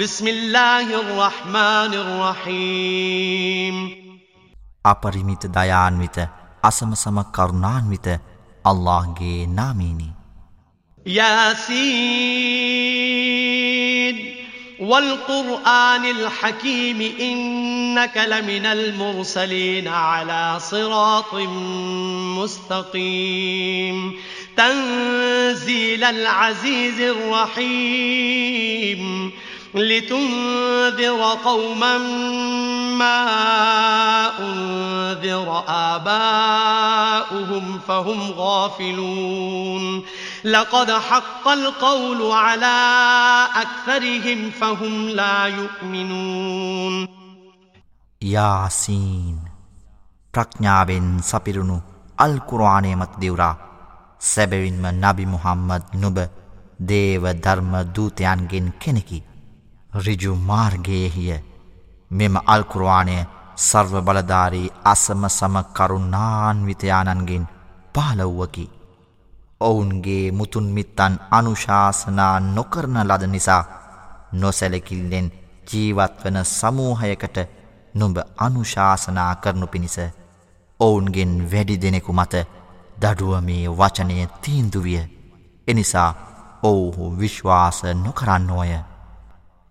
بسم الله الرحمن الرحيم. අපරිමිත දයාන්විත අසමසම කරුණාන්විත අල්ලාහ්ගේ නාමයෙනි. ياسين والقرآن الحكيم إنك لمن المرسلين على صراط مستقيم تنزيل العزيز الرحيم لتنذر قوما ما أنذر آباؤهم فهم غافلون لقد حق القول على أكثرهم فهم لا يؤمنون යාසීන් ප්‍රඥාවෙන් සපිරුණු අල්කුරවානය මත දෙවරා සැබවින්ම නබි මුහම්මද නුබ දේව ධර්ම දූතයන්ගෙන් කෙනෙකි. රිජු මාර්ගයහිය මෙම අල්කුරවානය සර්ව බලධාරී අසම සම කරුණාන්විතයානන්ගෙන් පහලව්වකි. ඔවුන්ගේ මුතුන්මිත්තන් අනුශාසනා නොකරන ලද නිසා නොසැලකිල්ලෙන් ජීවත්වන සමූහයකට නුඹ අනුශාසනා කරනු පිණිස ඔවුන්ගෙන් වැඩි දෙනෙකු මත දඩුවමේ වචනය තීන්දුවිය එනිසා ඔවුහු විශ්වාස නොකරන්නෝය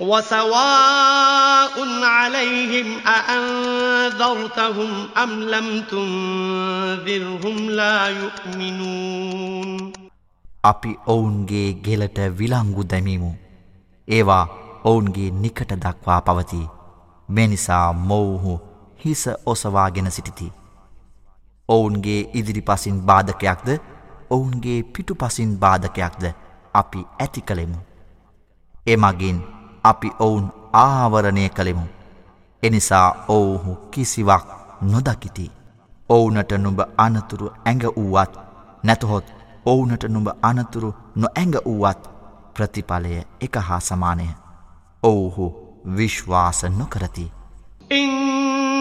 وسواء عليهم أأنذرتهم أم لم تنذرهم لا يؤمنون අපි ඔවුන්ගේ ගෙලට විලංගු දැමීමු. ඒවා ඔවුන්ගේ නිකට දක්වා පවති. මෙනිසා මොවුහු හිස ඔසවාගෙන සිටිති. ඔවුන්ගේ ඉදිරිපසින් බාධකයක්ද ඔවුන්ගේ පිටුපසින් බාධකයක්ද අපි ඇති කළෙමු. එමගින් අපි ඔවුන් ආවරණය කළෙමු. එනිසා ඔවුහු කිසිවක් නොදකිති. ඔවුනට නුඹ අනතුරු ඇඟ වූවත් නැතහොත් ඔවුනට නුඹ අනතුරු නො ඇඟ වූවත් ප්‍රතිඵලය එක හා සමානය. ඔවුහු විශ්වාස නොකරති.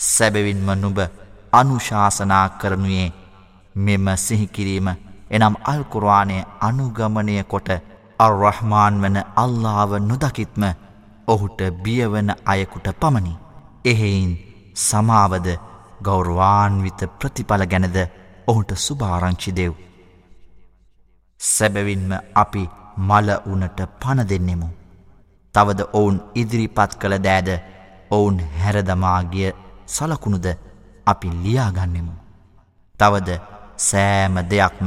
සැබවින්ම නුබ අනුශාසනා කරනුයේ මෙම සිහිකිරීම එනම් අල්කුරවානය අනුගමනය කොට අර්රහමාන් වන අල්ලාව නොදකිත්ම ඔහුට බියවන අයකුට පමණි. එහෙයින් සමාවද ගෞරවාන්විත ප්‍රතිඵල ගැනද ඔහුට සුභාරංචි දෙව්. සැබවින්ම අපි මල උනට පණ දෙන්නෙමු. තවද ඔවුන් ඉදිරිපත් කළ දෑද ඔවුන් හැරදමාගිය සලකුණුද අපි ලියාගන්නෙමු. තවද සෑම දෙයක්ම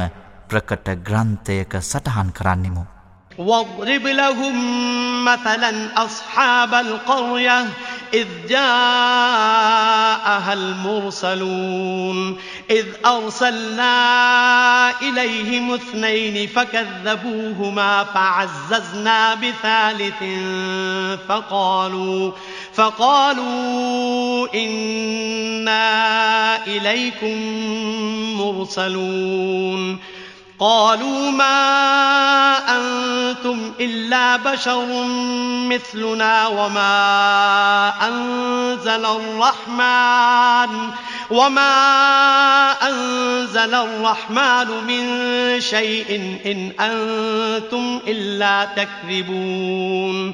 ප්‍රකට ග්‍රන්ථයක සටහන් කරන්නෙමු. واضرب لهم مثلا أصحاب القرية إذ جاءها المرسلون إذ أرسلنا إليهم اثنين فكذبوهما فعززنا بثالث فقالوا فقالوا إنا إليكم مرسلون. قالوا ما أنتم إلا بشر مثلنا وما أنزل الرحمن وما أنزل الرحمن من شيء إن أنتم إلا تكذبون.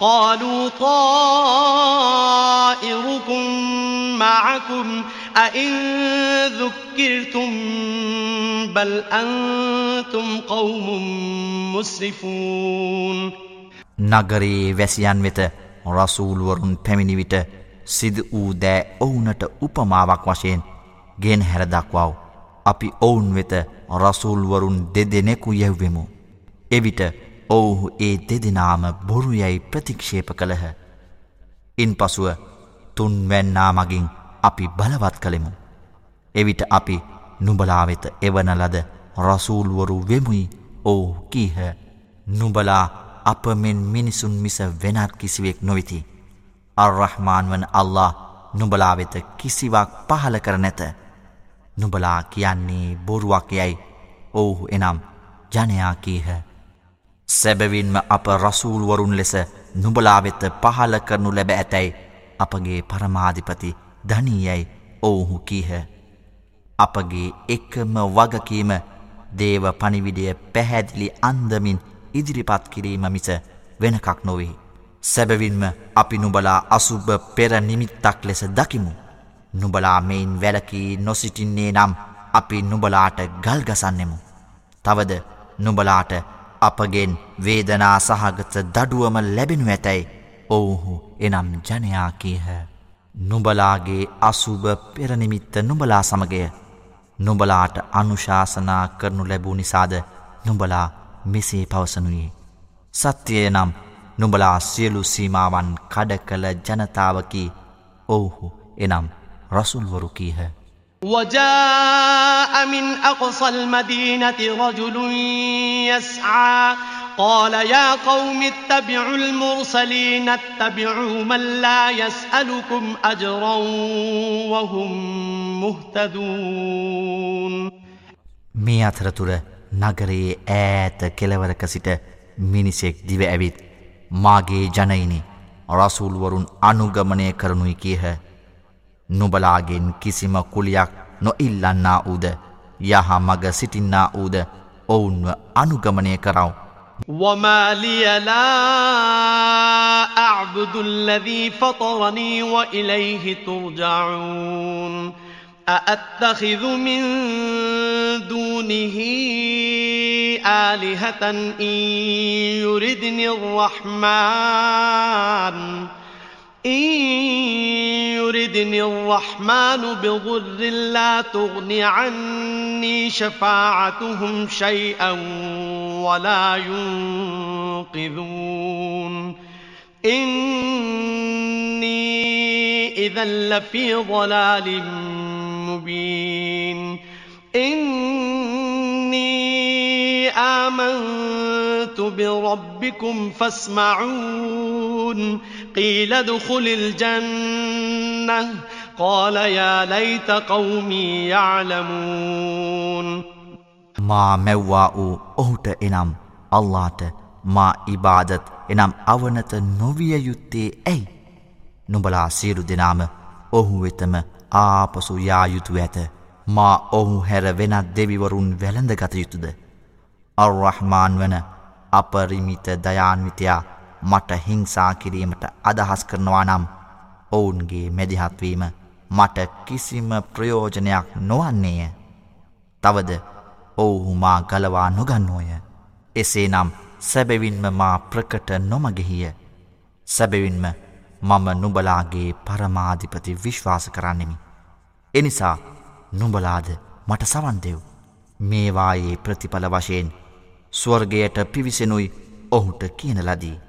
قالوا طائركم معكم أئن ذكرتم بل أنتم قوم مسرفون නගරයේ වැසියන් වෙත රසූල්වරුන් පැමිණිවිට සිද වූ දෑ ඔවුනට උපමාවක් වශයෙන් ගෙන හැරදක්වාව. අපි ඔවුන් වෙත රසූල්වරුන් දෙදෙනෙකු යැව්වෙමු. එවිට ඔවුහු ඒ දෙදෙනාම බොරුයැයි ප්‍රතික්ෂේප කළහ. ඉන් පසුව තුන්වැන්නා මගින් අපි බලවත් කළෙමු. එවිට අපි නුබලා වෙත එවන ලද රසූල්වරු වෙමුයි ඔවු කීහ නුබලා අප මෙන් මිනිසුන් මිස වෙනත් කිසිවෙක් නොවිති. අර්රහමාන් වන අල්له නුබලා වෙත කිසිවක් පහල කර නැත. නුබලා කියන්නේ බොරුවක් යැයි ඔවුහු එනම් ජනයා කීහ. සැබවින්ම අප රසූල්වරුන් ලෙස නුබලා වෙත පහල කරනු ලැබ ඇතැයි අපගේ පරමාධිපති ධනීයයි ඔවුහු කීහ. අපගේ එකම වගකීම දේව පනිවිඩිය පැහැදිලි අන්දමින් ඉදිරිපත් කිරීම මිස වෙනකක් නොවෙහි. සැබවින්ම අපි නුබලා අසුභ පෙර නිමිත්තක් ලෙස දකිමු. නුබලා මෙයින් වැලකී නොසිටින්නේ නම් අපි නුබලාට ගල්ගසන්නෙමු. තවද නුබලාට අපගෙන් වේදනා සහගත දඩුවම ලැබෙනු ඇතැයි ඔවුහු එනම් ජනයා කීහ. නුබලාගේ අසුභ පෙරනිමිත්ත නුබලා සමගය නුබලාට අනුශාසනා කරනු ලැබූ නිසාද නුබලා මෙසේ පවසනුයේ. සත්‍යය නම් නුඹලා සියලු සීමාවන් කඩ කළ ජනතාවකි ඔවුහු එනම් රසුල්වරු කීහ. وجاء من أقصى المدينة رجل يسعى قال يا قوم اتبعوا المرسلين اتبعوا من لا يسألكم أجرا وهم مهتدون මේ අතරතුර නගරයේ ඈත කෙලවරක සිට මිනිසෙක් දිව ඇවිත් මාගේ ජනයිනි රසූල්වරුන් අනුගමනය කරනුයි කියහ නුබලාගෙන් කිසිම කුලියක් නොඉල්ලන්නා වූද යහ මග සිටින්නා වූද ඔවුන්ව අනුගමනය කරව. وما لي لا أعبد الذي فطرني وإليه ترجعون أأتخذ من دونه آلهة إن يردني الرحمن إن يردني الرحمن بضر لا تغن عني شفاعتهم شيئا ولا ينقذون إني إذا لفي ضلال مبين إني آمنت بربكم فاسمعون قيل ادخل الجنة قال يا ليت قومي يعلمون මා මැව්වා වූ ඔහුට එනම් අල්ලාට මා ඉබාදත් එනම් අවනත නොවිය යුත්තේ ඇයි නුබලා සියලු දෙනාම ඔහු වෙතම ආපසු යායුතු ඇත මා ඔහු හැර වෙනත් දෙවිවරුන් වැළඳගත යුතුද. අර්රහමාන් වන අපරිමිත දයාන්විතයා මට හිංසා කිරීමට අදහස් කරනවා නම් ඔවුන්ගේ මැදිහත්වීම මට කිසිම ප්‍රයෝජනයක් නොවන්නේය. තවද ඔවුහු මා ගලවා නොගන්නෝය. එසේ නම් සැබවින්ම මා ප්‍රකට නොමගෙහිය. සැබවින්ම මම නුබලාගේ පරමාධිපති විශ්වාස කරන්නෙමි. එනිසා නුඹලාද මට සවන්දෙව්. මේවායේ ප්‍රතිඵල වශයෙන් ස්වර්ගයට පිවිසෙනුයි ඔහුට කියන ලදී.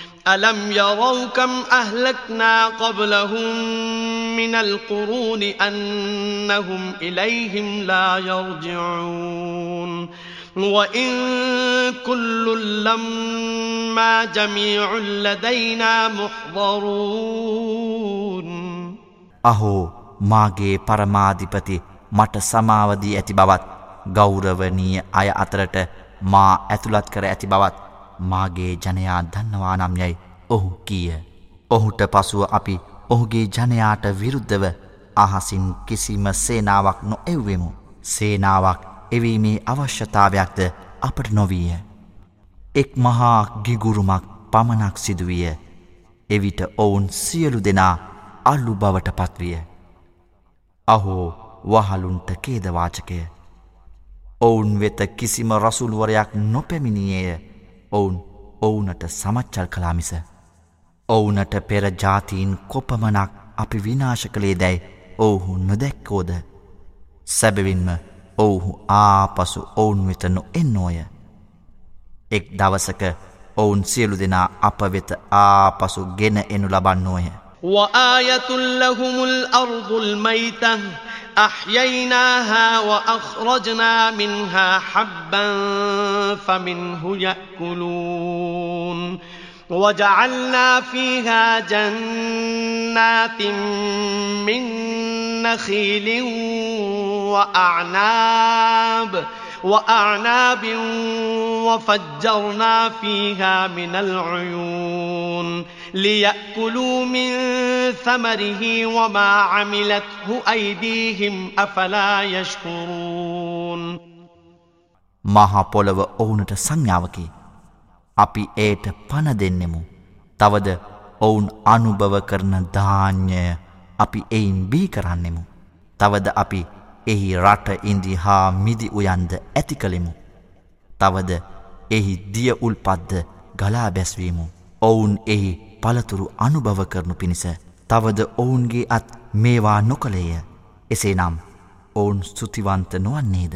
ألم يروا كم أهلكنا قبلهم من القرون أنهم إليهم لا يرجعون وإن كل لما جميع لدينا محضرون අහෝ මාගේ පරමාධිපති මට සමාවදී ඇති බවත් ගෞරවනීය අය අතරට මා ඇතුළත් කර ඇති බවත් මාගේ ජනයා දන්නවා නම් යැයි ඔහු කීය. ඔහුට පසුව අපි ඔහුගේ ජනයාට විරුද්ධව අහසින් කිසිම සේනාවක් නො එව්වෙමු. සේනාවක් එවීමේ අවශ්‍යතාවයක්ද අපට නොවීය. එක් මහා ගිගුරුමක් පමණක් සිදුවිය. එවිට ඔවුන් සියලු දෙනා අල්ලු බවට පත්විය. අහෝ වහලුන්ට කේදවාචකය. ඔවුන් වෙත කිසිම රසුල්වරයක් නොපැමිණියේය. ඔවුන් ඔවුනට සමච්චල් කලාමිස. ඔවුනට පෙර ජාතීන් කොපමනක් අපි විනාශ කළේ දැයි ඔවුහු නොදැක්කෝද. සැබවින්ම ඔවුහු ආපසු ඔවුන් වෙත නො එන්නෝය. එක් දවසක ඔවුන් සියලු දෙනා අප වෙත ආපසු ගෙන එනු ලබන්නෝය. وآية لهم الأرض الميتة أحييناها وأخرجنا منها حبا فمنه يأكلون. وجعلنا فيها جنات من نخيل وأعناب وأعناب وفجرنا فيها من العيون ليأكلوا من ثمره وما عملته أيديهم أفلا يشكرون. මහා පොළව ඔවුනට සංඥාවකි. අපි ඒට පණ දෙන්නෙමු. තවද ඔවුන් අනුභව කරන ධාන්‍යය අපි එයින් බී කරන්නෙමු. තවද අපි එහි රට ඉන්දි හා මිදි උයන්ද ඇති කළෙමු. තවද එහි දිය උල්පද්ද ගලා බැස්වීමු. ඔවුන් එහි පළතුරු අනුභව කරනු පිණිස තවද ඔවුන්ගේ අත් මේවා නොකළේය එසේ නම් ඔවුන් ස්තුතිවන්ත නොවන්නේද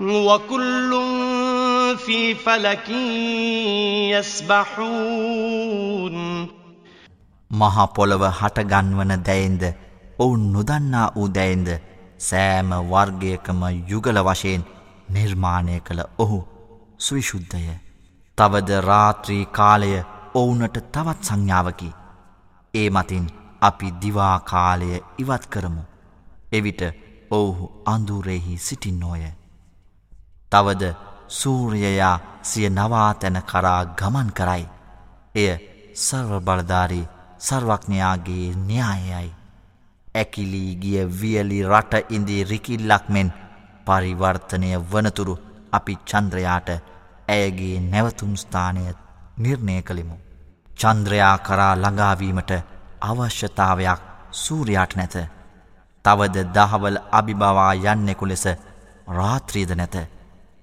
وكل في فلك يسبحون මහා පොළව හටගන්වන දැයින්ද ඔවුන් නොදන්නා වූ දැයින්ද සෑම වර්ගයකම යුගල වශයෙන් නිර්මාණය කළ ඔහු සවිශුද්ධය. තවද රාත්‍රී කාලය ඔවුනට තවත් සංඥාවකි. ඒ මතින් අපි දිවාකාලය ඉවත් කරමු. එවිට ඔවුහු අඳුරෙහි සිටින්නෝය. තවද සූරයයා සිය නවාතැන කරා ගමන් කරයි. එය සර්වබලධාරී සර්වඥයාගේ න්‍යායයි. ඇකිලී ගිය වියලි රට ඉන්දී රිකිල්ලක් මෙන් පරිවර්තනය වනතුරු අපි චන්ද්‍රයාට ඇයගේ නැවතුම් ස්ථානය නිර්ණය කළෙමු. චන්ද්‍රයා කරා ළඟාවීමට අවශ්‍යතාවයක් සූරයාට නැත. තවද දහවල අභිබවා යන්නෙකු ලෙස රාත්‍රීද නැත.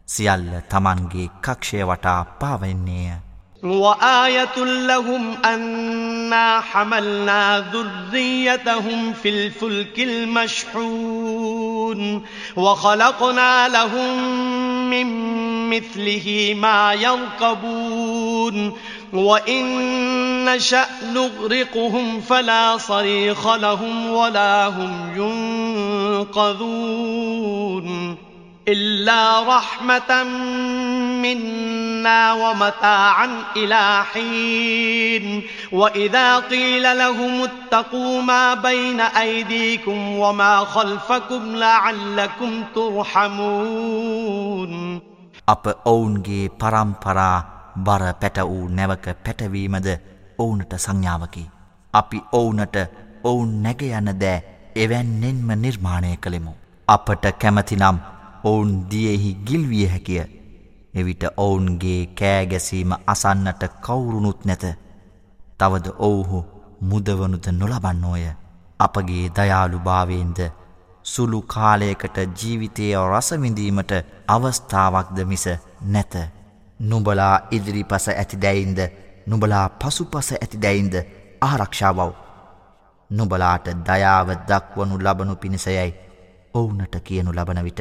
සියල්ල තමන්ගේ කක්ෂය වටා පාවෙන්නේය. وآية لهم أنا حملنا ذريتهم في الفلك المشحون وخلقنا لهم من مثله ما يركبون وإن نشأ نغرقهم فلا صريخ لهم ولا هم ينقذون إلا رحمة منا ومتاعا إلى حين وإذا قيل لهم اتقوا ما بين أيديكم وما خلفكم لعلكم ترحمون අප ඔවුන්ගේ පරම්පරා බර පැට වූ නැවක පැටවීමද ඔවුනට සංඥාවකි. අපි ඔවුනට ඔවුන් නැග යන දෑ එවැන්නෙන්ම නිර්මාණය කළෙමු. අපට කැමතිනම් ඔවුන් දියෙහි ගිල්විය හැකිය. එවිට ඔවුන්ගේ කෑගැසීම අසන්නට කවුරුණුත් නැත. තවද ඔවුහු මුදවනුද නොලබන්නෝය. අපගේ දයාලු භාවයෙන්ද සුළු කාලයකට ජීවිතය රසවිඳීමට අවස්ථාවක්ද මිස නැත. නුබලා ඉදිරි පස ඇති දැයින්ද නුබලා පසු පස ඇති දැයින්ද ආරක්ෂාවව්. නුබලාට දයාව දක්වනු ලබනු පිණිසයයි ඔවුනට කියනු ලබන විට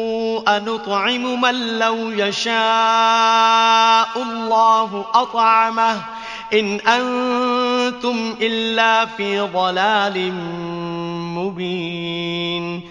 أنطعم من لو يشاء الله أطعمه. إن أنتم إلا في ضلال مبين.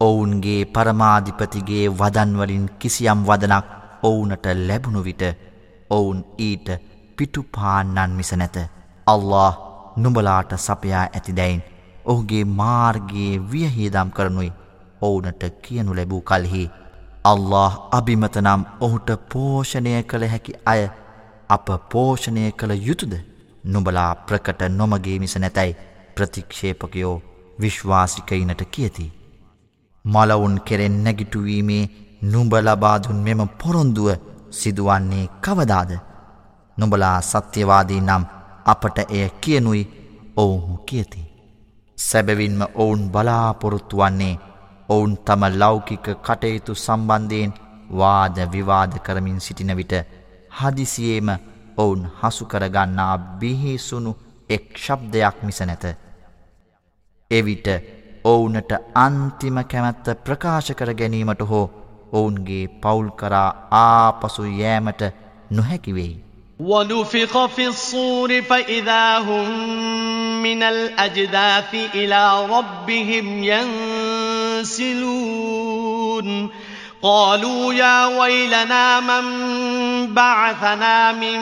ඔවුන්ගේ පරමාධිපතිගේ වදන්වලින් කිසියම් වදනක් ඔවුනට ලැබුණු විට ඔවුන් ඊට පිටුපාන්නන් මිස නැත. අල්له නුඹලාට සපයා ඇතිදැයින් ඔහුගේ මාර්ගයේ වියහිදම් කරනුයි ඔවුනට කියනු ලැබූ කල්හි. අල්له අභිමතනම් ඔහුට පෝෂණය කළ හැකි අය අප පෝෂණය කළ යුතුද නුඹලා ප්‍රකට නොමගේ මිස නැතැයි ප්‍රතික්ෂේපකයෝ විශ්වාසිකයිනට කියති. මලවුන් කෙරෙන් නැගිටුවීමේ නුඹ ලබාදුන් මෙම පොරොන්දුව සිදුවන්නේ කවදාද. නොබලා සත්‍යවාදී නම් අපට එය කියනුයි ඔවුහු කියති. සැබවින්ම ඔවුන් බලාපොරොත්තු වන්නේ ඔවුන් තම ලෞකික කටයුතු සම්බන්ධයෙන් වාද විවාද කරමින් සිටින විට හදිසියේම ඔවුන් හසුකරගන්නා බිහිසුණු එක් ශබ්දයක් මිස නැත. එවිට ඔවුනට අන්තිම කැමැත්ත ප්‍රකාශ කර ගැනීමට හෝ ඔවුන්ගේ පවුල් කරා ආපසු යෑමට නොහැකිවෙයි. ونفخ في الصور فإذا هم من الأجداث إلى ربهم ينسلون قالوا يا ويلنا من بعثنا من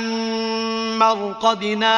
مرقدنا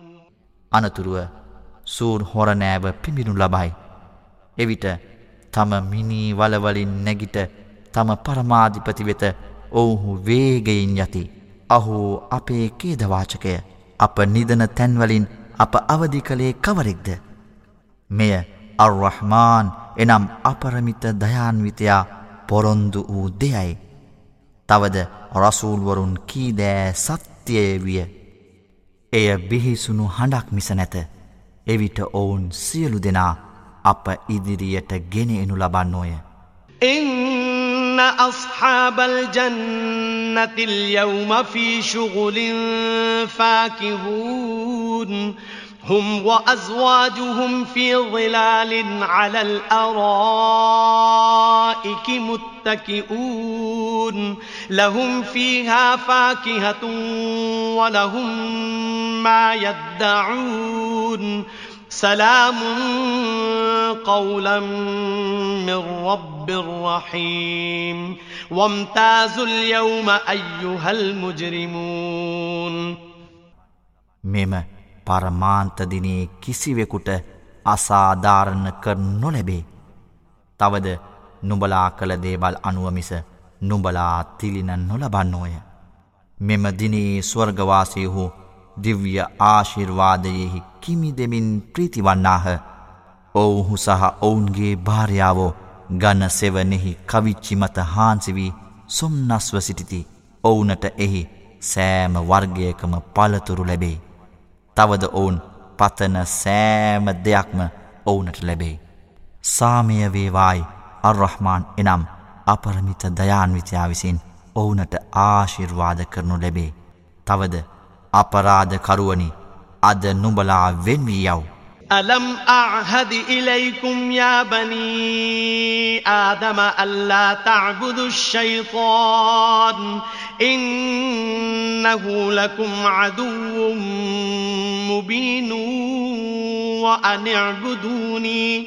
අනතුරුව සූර් හොරනෑව පිඹිනු ලබයි. එවිට තම මිනී වලවලින් නැගිට තම පරමාධිපති වෙත ඔවුහු වේගයින් යති. අහෝ අපේ කේදවාචකය අප නිදන තැන්වලින් අප අවධි කළේ කවරෙක්ද. මෙය අර්රහමාන් එනම් අපරමිත දයාන්විතයා පොරොන්දු වූ දෙයයි. තවද රසූල්වරුන් කීදෑ සත්‍යය විය. එය බිහිසුණු හඬක් මිස නැත. එවිට ඔවුන් සියලු දෙනා අප ඉදිරියට ගෙන එනු ලබන්නෝය. إن أصحاب الجنة اليوم في شغل فاكهون هم وأزواجهم في ظلال على الأرائك متكئون لهم فيها فاكهة ولهم ما يدعون سلام قولا من رب رحيم وامتازوا اليوم أيها المجرمون මෙම පරමාන්තදිනේ කිසිවෙකුට අසාධාරණ කර නොලැබේ. තවද නුබලා කළ දේවල් අනුවමිස නුබලා තිලින නොලබන්නෝය. මෙම දිනේ ස්වර්ගවාසයහු දිව්‍ය ආශිර්වාදයෙහි කිමි දෙමින් ප්‍රීතිවන්නාහ ඔවුහු සහ ඔවුන්ගේ භාරයාවෝ ගන්න සෙවනෙහි කවිච්චි මත හාන්සිවී සොම්නස්ව සිටිති ඔවුනට එහි සෑම වර්ගයකම පලතුරු ලැබේ. තවද ඔවුන් පතන සෑම දෙයක්ම ඔවුනට ලැබේ. සාමය වේවායි අර්රහ්මාන් එනම් අපරමිත දයාන්විතයා විසින් ඔවුනට ආශිර්වාද කරනු ලැබේ. තවද අපරාධකරුවනි අද නුඹලා වෙන්වී යව්. ألم أعهد إليكم يا بني آدم ألا تعبدوا الشيطان إنه لكم عدو مبين وأن اعبدوني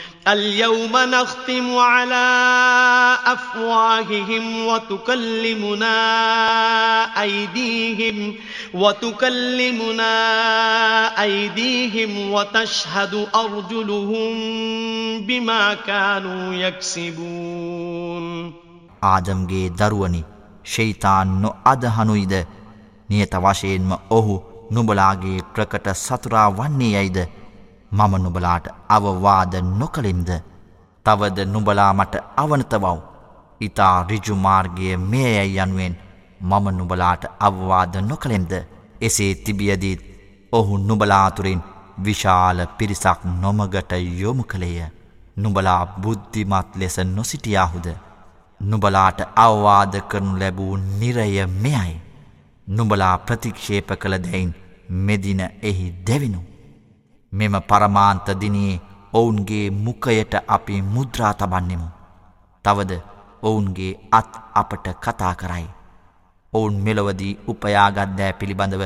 اليوم نختم على أفواههم وتكلمنا أيديهم وتكلمنا أيديهم وتشهد أرجلهم بما كانوا يكسبون ආදම්ගේ දරුවනි ශෛතාන් නො අදහනුයිද නියත වශයෙන්ම ඔහු නුබලාගේ ප්‍රකට සතුරා වන්නේ යයිද මම නුබලාට අවවාද නොකළෙම්ද තවද නුබලා මට අවනතවව් ඉතා රිජුමාර්ගය මේයයි යනුවෙන් මම නුබලාට අවවාද නොකළෙම්ද එසේ තිබියදීත් ඔහු නුබලාතුරින් විශාල පිරිසක් නොමගට යොමු කළේය. නුබලා බුද්ධිමත් ලෙස නොසිටියාහුද? නුබලාට අවවාද කරනු ලැබූ නිරය මෙයයි. නුබලා ප්‍රතික්ෂේප කළ දැයින් මෙදින එහි දෙවිනු. මෙම පරමාන්ත දිනයේ ඔවුන්ගේ මුකයට අපි මුද්‍රා තබන්නෙමු. තවද ඔවුන්ගේ අත් අපට කතා කරයි. ඔවුන් මෙලොවදී උපයාගත් දෑ පිළිබඳව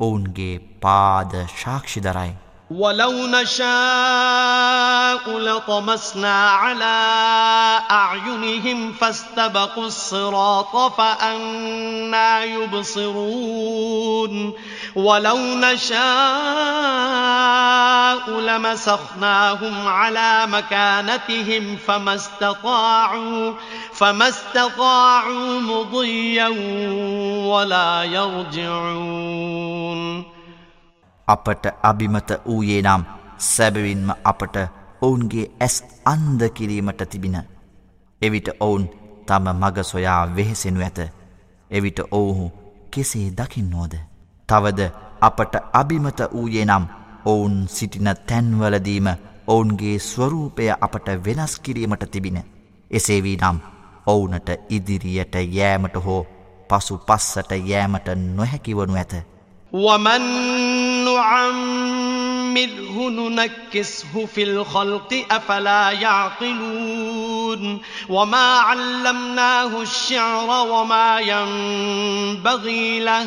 ඔවුන්ගේ පාද ශාක්ෂි දරයි. ولو نشاء لطمسنا على أعينهم فاستبقوا الصراط فأنا يبصرون ولو نشاء لمسخناهم على مكانتهم فما استطاعوا فما استطاعوا مضيا ولا يرجعون අපට අභිමත වූයේ නම් සැබවින්ම අපට ඔවුන්ගේ ඇස් අන්ද කිරීමට තිබින. එවිට ඔවුන් තම මග සොයා වෙහෙසෙනු ඇත. එවිට ඔවුහු කෙසේ දකින්නෝද. තවද අපට අභිමත වූයේ නම් ඔවුන් සිටින තැන්වලදීම ඔවුන්ගේ ස්වරූපය අපට වෙනස් කිරීමට තිබින. එසේවී නම් ඔවුනට ඉදිරියට යෑමට හෝ පසු පස්සට යෑමට නොහැකිවනු ඇත. ومن نعمره ننكسه في الخلق أفلا يعقلون وما علمناه الشعر وما ينبغي له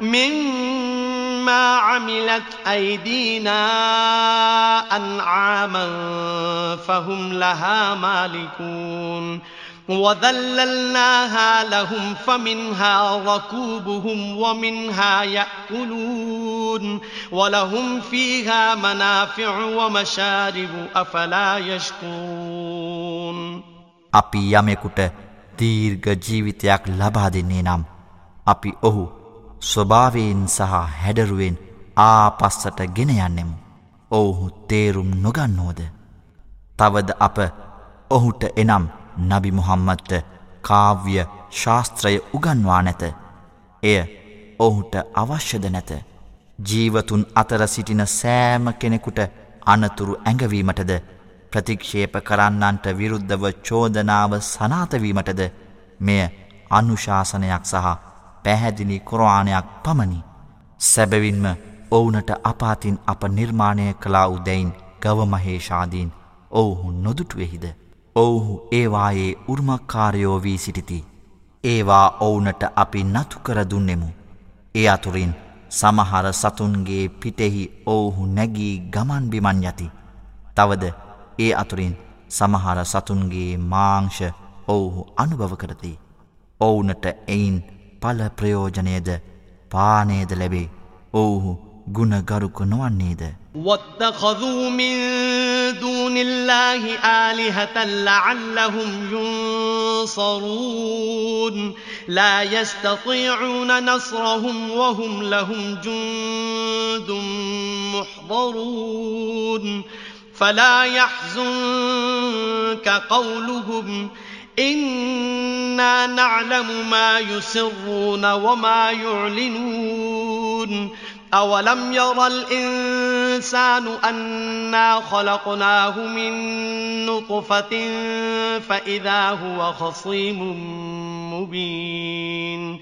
مما مما عملت أيدينا أنعاما فهم لها مالكون وذللناها لهم فمنها ركوبهم ومنها يأكلون ولهم فيها منافع ومشارب أفلا يشكرون අපි යමෙකුට දීර්ඝ ජීවිතයක් ලබා දෙන්නේ නම් අපි ඔහු ස්වභාවයෙන් සහ හැඩරුවෙන් ආපස්සට ගෙන යන්නෙමු. ඔවුහු තේරුම් නොගන්නෝද. තවද අප ඔහුට එනම් නබි මුහම්මත්ට කාව්‍ය ශාස්ත්‍රය උගන්වා නැත. එය ඔහුට අවශ්‍යද නැත. ජීවතුන් අතර සිටින සෑම කෙනෙකුට අනතුරු ඇඟවීමටද ප්‍රතික්ෂේප කරන්නන්ට විරුද්ධව චෝදනාව සනාතවීමටද මෙය අනුශාසනයක් සහ පැහැදිලි කොරවානයක් පමණි. සැබවින්ම ඔවුනට අපාතින් අප නිර්මාණය කලා උදැයින් ගවමහේෂාදීන් ඔවුහු නොදුටුවෙහිද. ඔවුහු ඒවායේ උර්මක්කාරයෝ වී සිටිති. ඒවා ඔවුනට අපි නතුකර දුන්නෙමු. ඒ අතුරින් සමහර සතුන්ගේ පිටෙහි ඔවුහු නැගී ගමන් බිමන් යති. තවද ඒ අතුරින් සමහර සතුන්ගේ මාංශ ඔවුහු අනුභව කරති. ඔවුනට එයින් පල ප්‍රයෝජනයද පානයද ලැබේ ඔවුහු ගුණගරුක නොවන්නේද. واتخذوا من دون الله آلهة لعلهم ينصرون لا يستطيعون نصرهم وهم لهم جند محضرون فلا يحزنك قولهم إنا نعلم ما يسرون وما يعلنون أولم ير الإنسان أنا خلقناه من نطفة فإذا هو خصيم مبين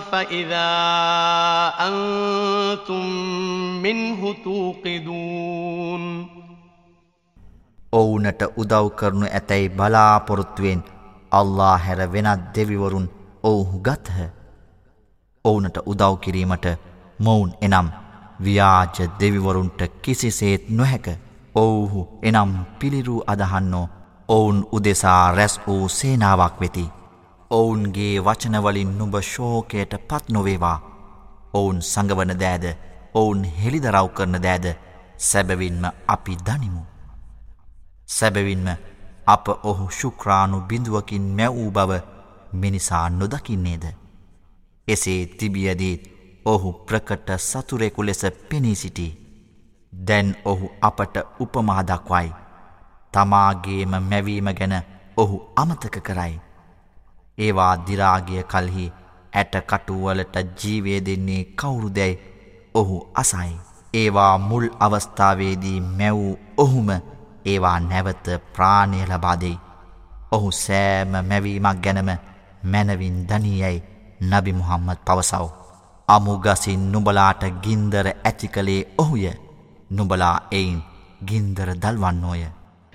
فإذا أنتم منه توقدون ඔවුනට උදව් කරනු ඇතැයි බලාපොරොත්තුවෙන් අල්ලා හැර වෙනත් දෙවිවරුන් ඔවුහු ගත්හ. ඔවුනට උදව් කිරීමට මොවුන් එනම් ව්‍යාජ දෙවිවරුන්ට කිසිසේත් නොහැක ඔවුහු එනම් පිළිරූ අදහන්නෝ ඔවුන් උදෙසා රැස් වූ සේනාවක් වෙති. ඔවුන්ගේ වචනවලින් නුඹ ශෝකයට පත් නොවේවා. ඔවුන් සඟවන දෑද ඔවුන් හෙළිදරව් කරන දෑද සැබවින්ම අපි දනිමු. සැබවින්ම අප ඔහු ශුක්‍රාණු බිඳුවකින් මැවූ බව මිනිසා නොදකින්නේද. එසේ තිබියදීත් ඔහු ප්‍රකට සතුරෙකු ලෙස පෙනී සිටි. දැන් ඔහු අපට උපමාදක්වයි. තමාගේම මැවීම ගැන ඔහු අමතක කරයි. ඒවා දිරාගිය කල්හි ඇට කටුවලට ජීවේ දෙන්නේ කවුරුදැයි ඔහු අසයි. ඒවා මුල් අවස්ථාවේදී මැවූ ඔහුම ඒවා නැවත ප්‍රාණය ලබාදෙයි. ඔහු සෑම මැවීමක් ගැනම මැනවින් දනීයයි නබි මුහම්මද පවසව. අමුගසින් නුබලාට ගින්දර ඇති කළේ ඔහුය නුබලා එයින් ගින්දර දල්වන්නෝය.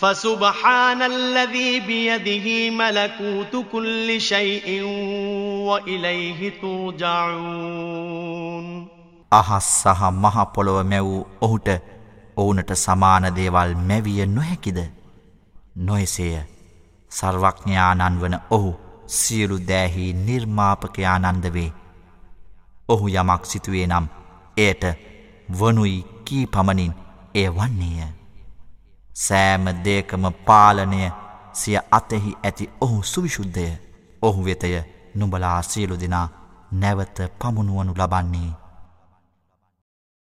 فسبحان الذي بيده ملكوت كل شيء وإليه ترجعون අහස් සහ මහ පොළොව මැවූ ඔහුට ඔවුනට සමාන දේවල් මැවිය නොහැකිද නොයසේය සර්වඥානන් වන ඔහු සියලු දෑහි නිර්මාපකයානන්ද වේ ඔහු යමක් සිතුවේ නම් එයට වනුයි නොකී පමණින් එය වන්නේය. සෑම දේකම පාලනය සිය අතෙහි ඇති ඔහු සුවිශුද්ධය. ඔහු වෙතය නුඹලා සියලු දෙනා නැවත පමුණුවනු ලබන්නේ